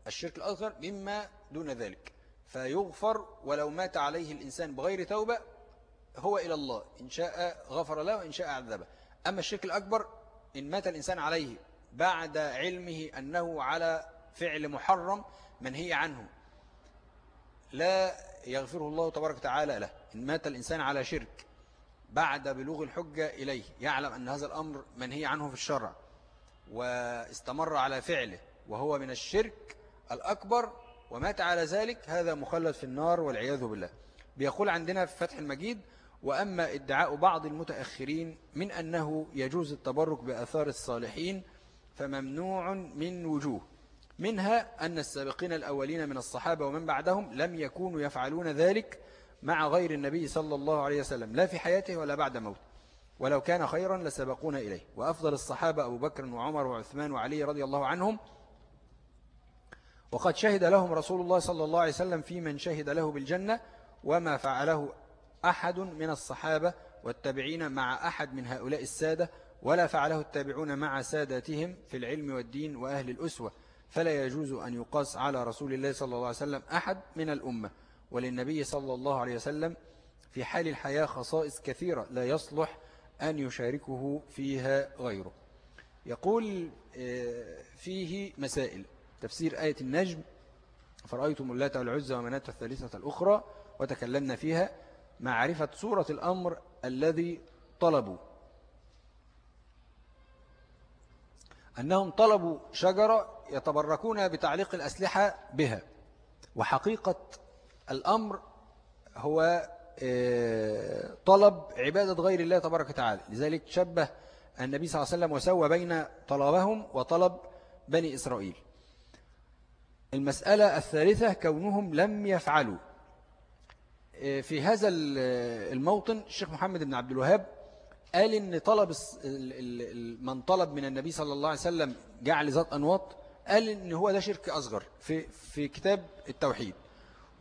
S1: الشرك الأصغر مما دون ذلك. فيغفر ولو مات عليه الإنسان بغير توبة هو إلى الله إن شاء غفر له وإن شاء عذبه. أما الشرك الأكبر إن مات الإنسان عليه بعد علمه أنه على فعل محرم منهي عنه. لا يغفره الله تبارك وتعالى له. إن مات الإنسان على شرك بعد بلوغ الحجة إليه يعلم أن هذا الأمر منهي عنه في الشرع واستمر على فعله وهو من الشرك الأكبر ومات على ذلك هذا مخلد في النار والعياذ بالله. بيقول عندنا في فتح المجيد وأما ادعاء بعض المتأخرين من أنه يجوز التبرك بأثار الصالحين فممنوع من وجوه منها أن السابقين الأولين من الصحابة ومن بعدهم لم يكونوا يفعلون ذلك مع غير النبي صلى الله عليه وسلم لا في حياته ولا بعد موته. ولو كان خيرا لسبقونا إليه. وأفضل الصحابة أبو بكر وعمر وعثمان وعلي رضي الله عنهم. وقد شهد لهم رسول الله صلى الله عليه وسلم في من شهد له بالجنة وما فعله أحد من الصحابة والتابعين مع أحد من هؤلاء السادة ولا فعله التابعون مع ساداتهم في العلم والدين وأهل الأسوة. فلا يجوز أن يقاس على رسول الله صلى الله عليه وسلم أحد من الأمة. وللنبي صلى الله عليه وسلم في حال الحياة خصائص كثيرة لا يصلح أن يشاركه فيها غيره. يقول آه، فيه مسائل. تفسير آية النجم فرأيتم اللات والعزة ومناة الثالثة الأخرى وتكلمنا فيها. معرفة صورة الأمر الذي طلبوا. أنهم طلبوا شجرة يتبركون بتعليق الأسلحة بها. وحقيقة الأمر هو آه، طلب عبادة غير الله تبارك وتعالى. لذلك شبه النبي صلى الله عليه وسلم وسوى بين طلبهم وطلب بني إسرائيل. المسألة الثالثة كونهم لم يفعلوا. في هذا الموطن الشيخ محمد بن عبد الوهاب قال إن طلب من طلب من النبي صلى الله عليه وسلم جعل ذات أنواط قال إن هو ده شرك أصغر في, في كتاب التوحيد.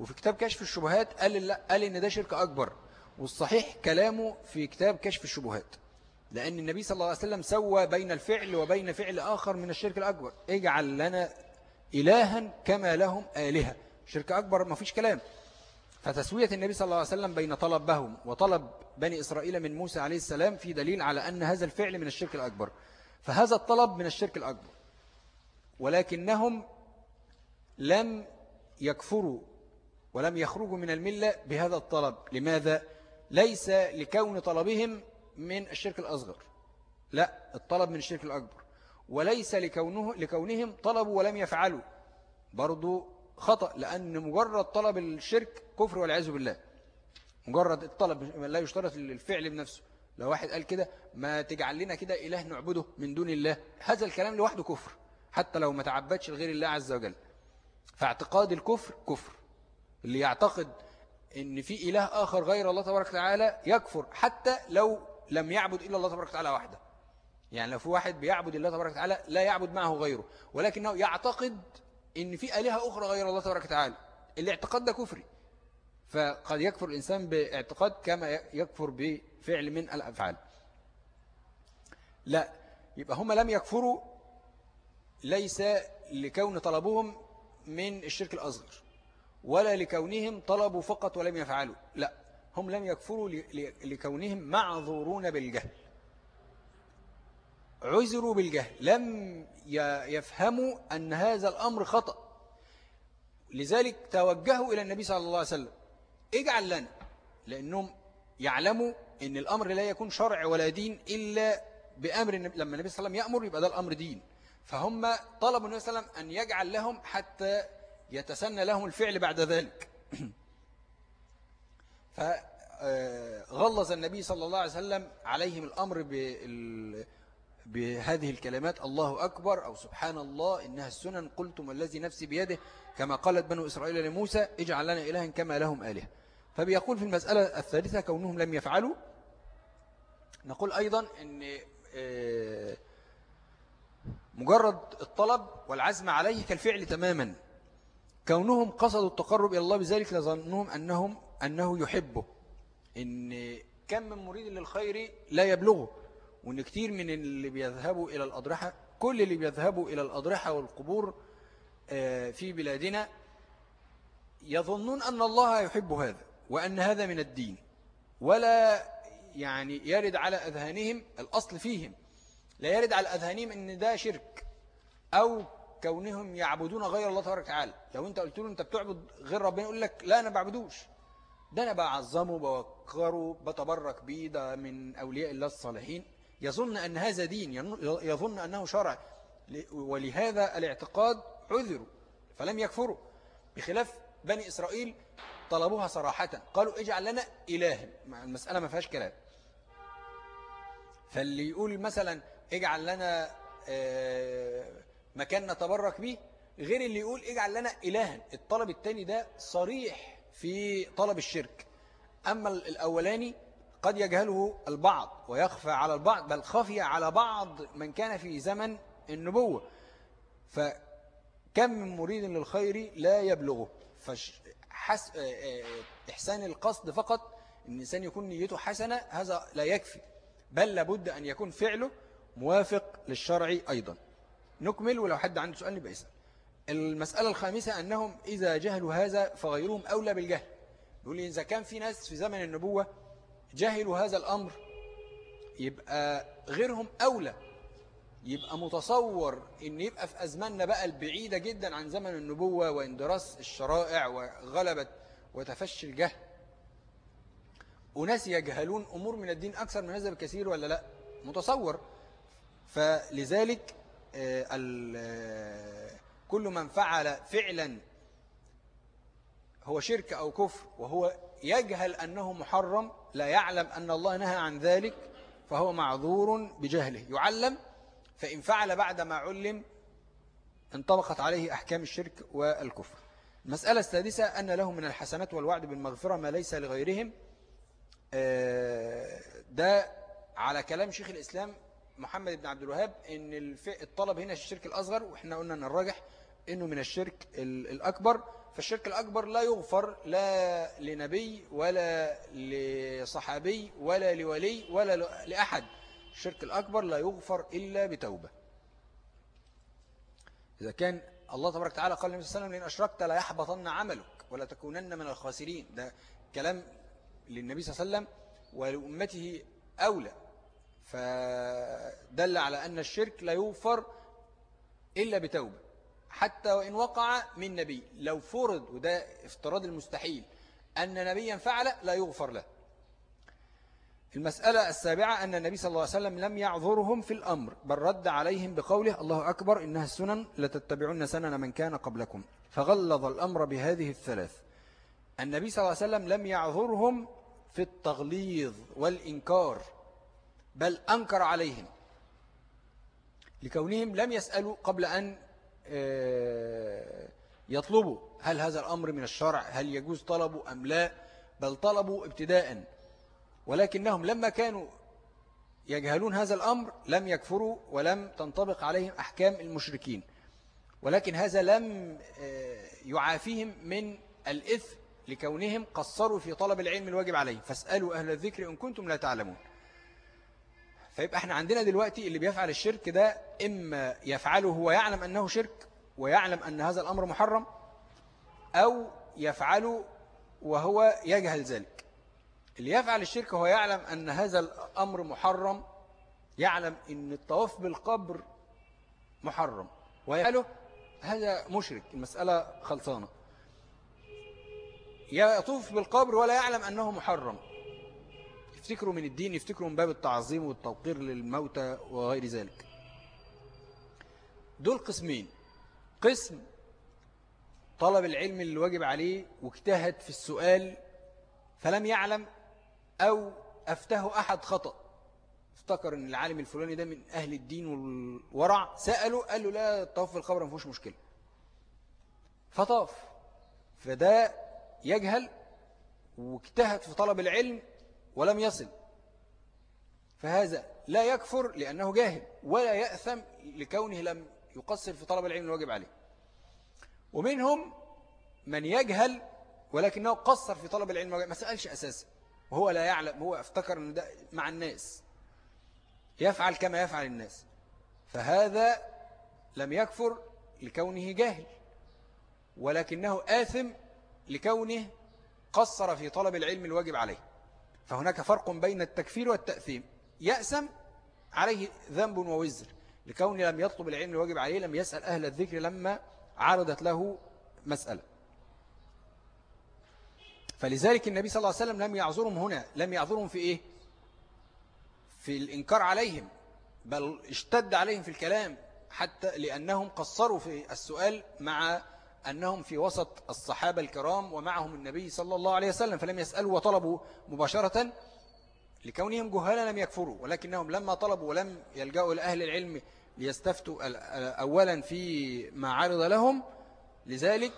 S1: وفي كتاب كشف الشبهات قال, لا قال إن ده شرك أكبر. والصحيح كلامه في كتاب كشف الشبهات. لأن النبي صلى الله عليه وسلم سوى بين الفعل وبين فعل آخر من الشرك الأكبر. اجعل لنا إلها كما لهم آلهة. شرك أكبر ما فيش كلام. فتسوية النبي صلى الله عليه وسلم بين طلبهم وطلب بني إسرائيل من موسى عليه السلام في دليل على أن هذا الفعل من الشرك الأكبر. فهذا الطلب من الشرك الأكبر. ولكنهم لم يكفروا ولم يخرجوا من الملة بهذا الطلب. لماذا؟ ليس لكون طلبهم من الشرك الأصغر. لا الطلب من الشرك الأكبر. وليس لكونه لكونهم طلبوا ولم يفعلوا. برضو خطأ لأن مجرد طلب الشرك كفر والعياذ بالله. مجرد الطلب لا يشترط الفعل بنفسه. لو واحد قال كده ما تجعل لنا كده إله نعبده من دون الله. هذا الكلام لوحده كفر حتى لو ما تعبدش لغير الله عز وجل. فاعتقاد الكفر كفر. اللي يعتقد إن في إله آخر غير الله تبارك وتعالى يكفر حتى لو لم يعبد إلا الله تبارك وتعالى وحده. يعني لو في واحد بيعبد الله تبارك وتعالى لا يعبد معه غيره. ولكنه يعتقد إن في آلهة أخرى غير الله تبارك وتعالى الاعتقاد ده كفري. فقد يكفر الإنسان باعتقاد كما يكفر بفعل من الأفعال. لا يبقى هم لم يكفروا ليس لكون طلبهم من الشرك الأصغر ولا لكونهم طلبوا فقط ولم يفعلوا. لا هم لم يكفروا لكونهم معذورون بالجهل. عذروا بالجهل. لم يفهموا أن هذا الأمر خطأ. لذلك توجهوا إلى النبي صلى الله عليه وسلم. اجعل لنا لأنهم يعلموا أن الأمر لا يكون شرع ولا دين إلا بأمر النبي لما النبي صلى الله عليه وسلم يأمر يبقى ده الأمر دين. فهم طلبوا النبي صلى الله عليه وسلم أن يجعل لهم حتى يتسنى لهم الفعل بعد ذلك. (clears throat) فغلظ النبي صلى الله عليه وسلم عليهم الأمر بال بهذه الكلمات الله أكبر أو سبحان الله إنها السنن قلتم الذي نفسي بيده كما قالت بنو إسرائيل لموسى اجعل لنا إلها كما لهم آلهة. فبيقول في المسألة الثالثة كونهم لم يفعلوا نقول أيضا أن آه، مجرد الطلب والعزم عليه كالفعل تماما. كونهم قصدوا التقرب إلى الله بذلك لظنهم أنهم أنه يحبه. إن كم من مريد للخير لا يبلغه. وإن كتير من اللي بيذهبوا إلى الأضرحة كل اللي بيذهبوا إلى الأضرحة والقبور آه، في بلادنا يظنون أن الله يحب هذا وأن هذا من الدين ولا يعني يرد على أذهانهم الأصل فيهم. لا يرد على أذهانهم أن ده شرك أو كونهم يعبدون غير الله تبارك وتعالى. لو أنت قلت له أنت بتعبد غير ربنا يقول لك لا أنا بعبدوش. ده أنا بعظمه بوقره بتبرك بيه ده من أولياء الله الصالحين. يظن أن هذا دين يظن أنه شرع. ولهذا الاعتقاد عذروا فلم يكفروا. بخلاف بني إسرائيل طلبوها صراحة قالوا اجعل لنا إله المسألة ما فيهاش كلام. فاللي يقول مثلا اجعل لنا آه، مكان نتبرك به غير اللي يقول اجعل لنا إلها. الطلب الثاني ده صريح في طلب الشرك. أما الأولاني قد يجهله البعض ويخفى على البعض بل خفي على بعض من كان في زمن النبوة. فكم من مريد للخير لا يبلغه. فحس... آه، آه، إحسان القصد فقط أن الإنسان يكون نيته حسنة هذا لا يكفي. بل لابد أن يكون فعله موافق للشرع أيضا. نكمل ولو حد عنده سؤال يبقى يسأل. المسألة الخامسة أنهم إذا جهلوا هذا فغيرهم أولى بالجهل. يقول إذا كان في ناس في زمن النبوة جهلوا هذا الأمر يبقى غيرهم أولى. يبقى متصور إن يبقى في أزماننا بقى البعيدة جدا عن زمن النبوة واندراس الشرائع وغلبة وتفشي الجهل. وناس يجهلون أمور من الدين أكثر من هذا بكثير ولا لأ؟ متصور. فلذلك آه، آه، كل من فعل فعلا هو شرك أو كفر وهو يجهل أنه محرم لا يعلم أن الله نهى عن ذلك فهو معذور بجهله. يعلم فإن فعل بعد ما علم انطبقت عليه أحكام الشرك والكفر. المسألة السادسة أن له من الحسنات والوعد بالمغفرة ما ليس لغيرهم. آه، ده على كلام شيخ الإسلام محمد بن عبد الوهاب إن الطلب هنا الشرك الأصغر وإحنا قلنا أن الراجح أنه من الشرك الأكبر. فالشرك الأكبر لا يغفر لا لنبي ولا لصحابي ولا لولي ولا لأحد. الشرك الأكبر لا يغفر إلا بتوبة. إذا كان الله تبارك وتعالى قال النبي صلى الله عليه وسلم لإن أشركت لا يحبطن عملك ولا تكونن من الخاسرين. ده كلام للنبي صلى الله عليه وسلم ولأمته أولى. فدل على أن الشرك لا يغفر إلا بتوبة. حتى وإن وقع من نبي. لو فرض وده افتراض المستحيل أن نبيا فعل لا يغفر له. المسألة السابعة أن النبي صلى الله عليه وسلم لم يعذرهم في الأمر بل رد عليهم بقوله الله أكبر إنها السنن لتتبعون سنن من كان قبلكم. فغلظ الأمر بهذه الثلاث. النبي صلى الله عليه وسلم لم يعذرهم في التغليظ والإنكار بل أنكر عليهم لكونهم لم يسألوا قبل أن آه، يطلبوا هل هذا الأمر من الشرع هل يجوز طلبه أم لا؟ بل طلبوا ابتداء. ولكنهم لما كانوا يجهلون هذا الأمر لم يكفروا ولم تنطبق عليهم أحكام المشركين. ولكن هذا لم آه، يعافيهم من الإثم لكونهم قصروا في طلب العلم الواجب عليه فاسألوا أهل الذكر إن كنتم لا تعلمون. فيبقى إحنا عندنا دلوقتي اللي بيفعل الشرك ده إما يفعله هو يعلم أنه شرك ويعلم أن هذا الأمر محرم أو يفعله وهو يجهل ذلك. اللي يفعل الشرك هو يعلم أن هذا الأمر محرم يعلم أن الطواف بالقبر محرم ويفعله هذا مشرك المسألة خلصانة. يطوف بالقبر ولا يعلم أنه محرم. يفتكروا من الدين يفتكروا من باب التعظيم والتوقير للموتى وغير ذلك. دول قسمين. قسم طلب العلم اللي واجب عليه واجتهد في السؤال فلم يعلم أو أفته أحد خطأ. افتكر أن العالم الفلاني ده من أهل الدين والورع. سأله قال له لا الطواف في القبر ما فيهوش مشكلة. فطاف. فده يجهل واجتهد في طلب العلم ولم يصل. فهذا لا يكفر لأنه جاهل ولا يأثم لكونه لم يقصر في طلب العلم الواجب عليه. ومنهم من يجهل ولكنه قصر في طلب العلم ما سألش أساسا. وهو لا يعلم هو افتكر أن ده مع الناس. يفعل كما يفعل الناس. فهذا لم يكفر لكونه جاهل ولكنه آثم لكونه قصر في طلب العلم الواجب عليه. فهناك فرق بين التكفير والتأثيم. يأسم عليه ذنب ووزر. لكونه لم يطلب العلم الواجب عليه لم يسأل أهل الذكر لما عرضت له مسألة. فلذلك النبي صلى الله عليه وسلم لم يعذرهم هنا. لم يعذرهم في إيه؟ في الإنكار عليهم. بل اشتد عليهم في الكلام حتى لأنهم قصروا في السؤال مع أنهم في وسط الصحابة الكرام ومعهم النبي صلى الله عليه وسلم فلم يسألوا وطلبوا مباشرة لكونهم جهالا لم يكفروا ولكنهم لما طلبوا ولم يلجأوا إلى أهل العلم ليستفتوا أولا في ما عرض لهم لذلك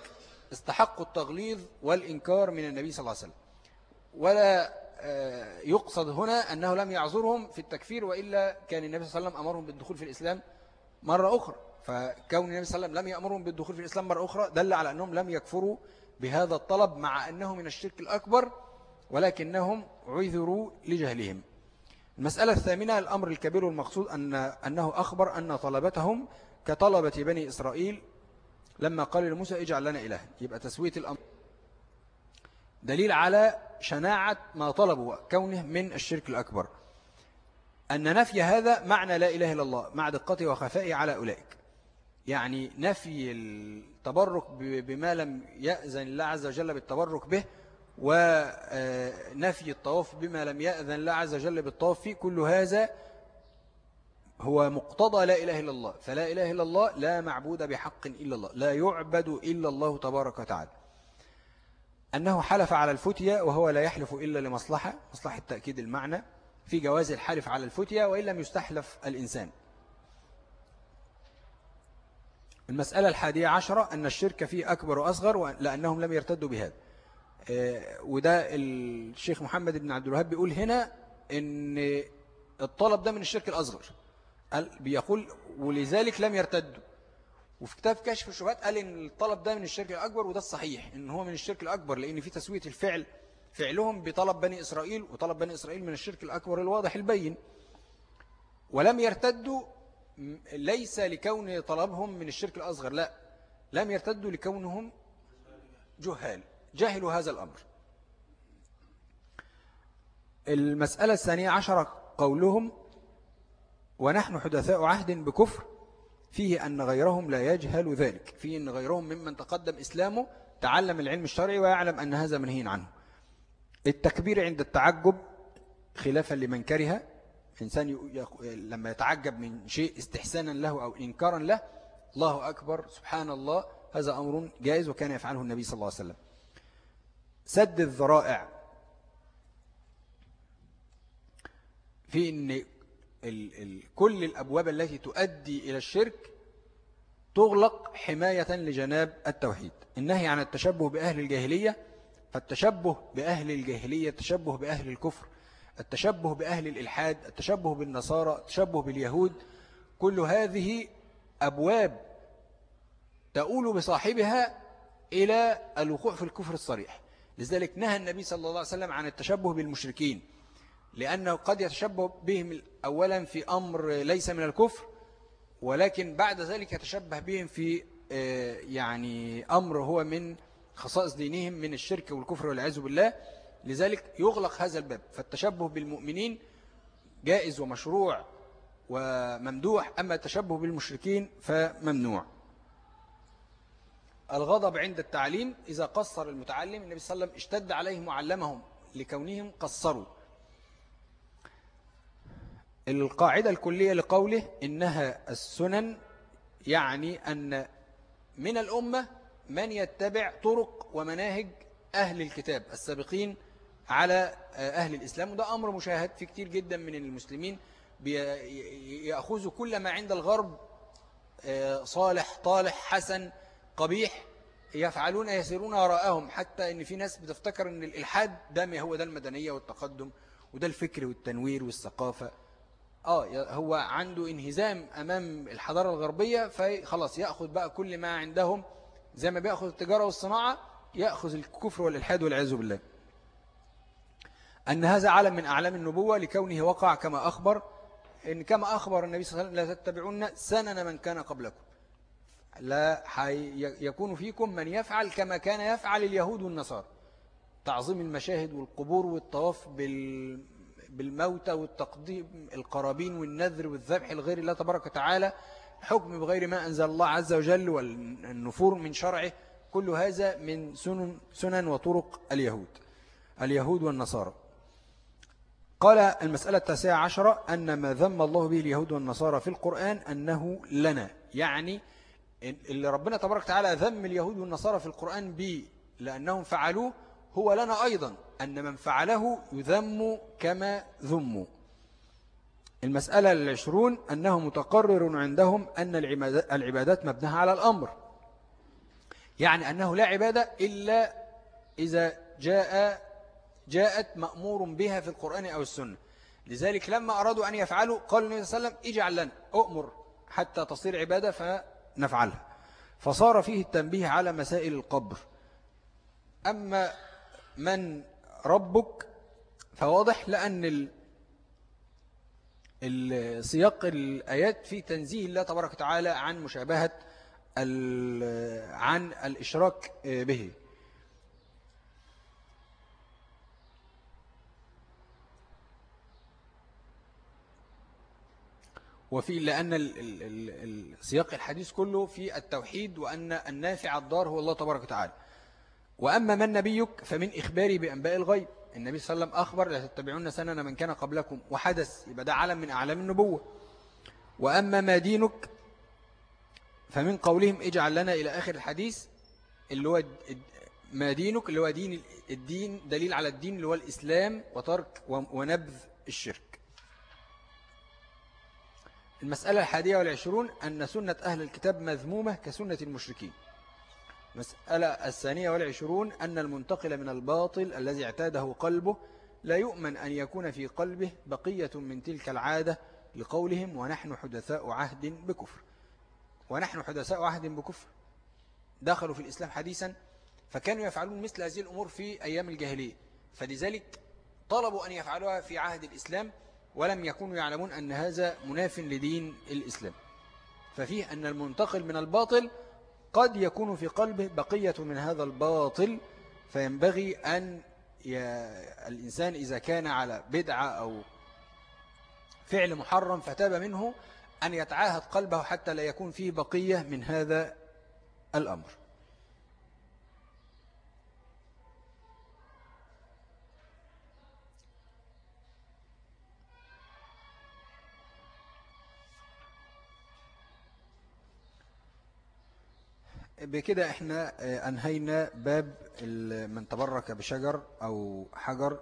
S1: استحقوا التغليظ والإنكار من النبي صلى الله عليه وسلم. ولا آه، يقصد هنا أنه لم يعذرهم في التكفير وإلا كان النبي صلى الله عليه وسلم أمرهم بالدخول في الإسلام مرة أخرى. فكون النبي صلى الله عليه وسلم لم يأمرهم بالدخول في الإسلام مرة أخرى دل على أنهم لم يكفروا بهذا الطلب مع أنه من الشرك الأكبر ولكنهم عذروا لجهلهم. المسألة الثامنة الأمر الكبير المقصود أن أنه أخبر أن طلبتهم كطلبة بني إسرائيل لما قال لموسى اجعل لنا إله يبقى تسوية الأمر دليل على شناعة ما طلبوا كونه من الشرك الأكبر. أن نفي هذا معنى لا إله إلا الله مع دقته وخفائه على أولئك. يعني نفي التبرك بما لم يأذن الله عز وجل بالتبرك به ونفي الطواف بما لم يأذن الله عز وجل بالطواف فيه. كل هذا هو مقتضى لا إله إلا الله. فلا إله إلا الله لا معبود بحق إلا الله لا يعبد إلا الله تبارك وتعالى. أنه حلف على الفتية وهو لا يحلف إلا لمصلحة مصلحة تأكيد المعنى في جواز الحلف على الفتية وإن لم يستحلف الإنسان. المسألة الحادية عشرة أن الشرك فيه أكبر وأصغر لأنهم لم يرتدوا بهذا. آه، وده الشيخ محمد بن عبد الوهاب بيقول هنا إن الطلب ده من الشرك الأصغر. بيقول ولذلك لم يرتدوا. وفي كتاب كشف الشبهات قال إن الطلب ده من الشرك الأكبر وده الصحيح. إن هو من الشرك الأكبر لأن في تسوية الفعل. فعلهم بطلب بني إسرائيل وطلب بني إسرائيل من الشرك الأكبر الواضح البين. ولم يرتدوا ليس لكون طلبهم من الشرك الأصغر لا. لم يرتدوا لكونهم جهال. جهلوا هذا الأمر. المسألة الثانية عشرة قولهم ونحن حدثاء عهد بكفر فيه أن غيرهم لا يجهل ذلك. فيه أن غيرهم ممن تقدم إسلامه تعلم العلم الشرعي ويعلم أن هذا منهي عنه. التكبير عند التعجب خلافا لمن كره إنسان لما يتعجب من شيء استحسانا له أو إنكارا له الله أكبر سبحان الله هذا أمر جائز وكان يفعله النبي صلى الله عليه وسلم. سد الذرائع. في أن كل الأبواب التي تؤدي إلى الشرك تغلق حماية لجناب التوحيد. النهي عن التشبه بأهل الجاهلية فالتشبه بأهل الجاهلية تشبه بأهل الكفر التشبه بأهل الإلحاد التشبه بالنصارى التشبه باليهود كل هذه أبواب تؤول بصاحبها إلى الوقوع في الكفر الصريح. لذلك نهى النبي صلى الله عليه وسلم عن التشبه بالمشركين لأنه قد يتشبه بهم أولا في أمر ليس من الكفر ولكن بعد ذلك يتشبه بهم في آه، يعني أمر هو من خصائص دينهم من الشرك والكفر والعياذ بالله. لذلك يغلق هذا الباب. فالتشبه بالمؤمنين جائز ومشروع وممدوح أما التشبه بالمشركين فممنوع. الغضب عند التعليم إذا قصر المتعلم النبي صلى الله عليه وسلم اشتد عليه معلمهم لكونهم قصروا. القاعدة الكلية لقوله إنها السنن يعني أن من الأمة من يتبع طرق ومناهج أهل الكتاب السابقين على أهل الإسلام وده أمر مشاهد في كتير جدا من المسلمين يأخذوا كل ما عند الغرب آه، صالح طالح حسن قبيح يفعلون يسيرون وراءهم حتى إن في ناس بتفتكر إن الإلحاد ده هو ده المدنية والتقدم وده الفكر والتنوير والثقافة. آه هو عنده انهزام أمام الحضارة الغربية فخلاص يأخذ بقى كل ما عندهم زي ما بيأخذ التجارة والصناعة يأخذ الكفر والإلحاد والعياذ بالله. أن هذا علم من أعلام النبوة لكونه وقع كما أخبر إن كما أخبر النبي صلى الله عليه وسلم لا تتبعون سنن من كان قبلكم. لا يكون فيكم من يفعل كما كان يفعل اليهود والنصارى. تعظيم المشاهد والقبور والطواف بالموتى والتقديم القرابين والنذر والذبح الغير الله تبارك وتعالى حكم بغير ما أنزل الله عز وجل والنفور من شرعه كل هذا من سنن, سنن وطرق اليهود. اليهود والنصارى. قال المسألة التاسعة عشرة أن ما ذم الله به اليهود والنصارى في القرآن أنه لنا. يعني اللي ربنا تبارك وتعالى ذم اليهود والنصارى في القرآن به لأنهم فعلوه هو لنا أيضا. أن من فعله يذم كما ذموا المسألة العشرون أنه متقرر عندهم أن العبادات مبناها على الأمر. يعني أنه لا عبادة إلا إذا جاء جاءت مأمور بها في القرآن أو السنة. لذلك لما أرادوا أن يفعلوا قال النبي صلى الله عليه وسلم اجعل لنا أؤمر حتى تصير عبادة فنفعلها. فصار فيه التنبيه على مسائل القبر. أما من ربك فواضح لأن السياق الآيات في تنزيه الله تبارك وتعالى عن مشابهة عن الإشراك به. وفي لأن السياق الحديث كله في التوحيد وأن النافع الضار هو الله تبارك وتعالى. وأما من نبيك فمن إخباري بأنباء الغيب. النبي صلى الله عليه وسلم أخبر لا تتبعون سنن من كان قبلكم وحدث يبقى ده علم من أعلام النبوة. وأما ما دينك فمن قولهم اجعل لنا إلى آخر الحديث اللي هو ما دينك اللي هو دين الدين دليل على الدين اللي هو الإسلام وترك ونبذ الشرك. المسألة الحادية والعشرون أن سنة أهل الكتاب مذمومة كسنة المشركين. مسألة الثانية والعشرون أن المنتقل من الباطل الذي اعتاده قلبه لا يؤمن أن يكون في قلبه بقية من تلك العادة لقولهم ونحن حدثاء عهد بكفر. ونحن حدثاء عهد بكفر. دخلوا في الإسلام حديثا فكانوا يفعلون مثل هذه الأمور في أيام الجاهلية. فلذلك طلبوا أن يفعلوها في عهد الإسلام ولم يكونوا يعلمون أن هذا مناف لدين الإسلام ففيه أن المنتقل من الباطل قد يكون في قلبه بقية من هذا الباطل فينبغي أن. الإنسان إذا كان على بدعة أو فعل محرم فتاب منه أن يتعاهد قلبه حتى لا يكون فيه بقية من هذا الأمر بكده إحنا آه، انهينا باب من تبرك بشجر أو حجر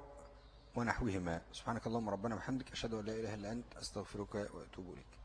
S1: ونحوهما. سبحانك اللهم ربنا وبحمدك أشهد أن لا إله إلا أنت أستغفرك وأتوب إليك.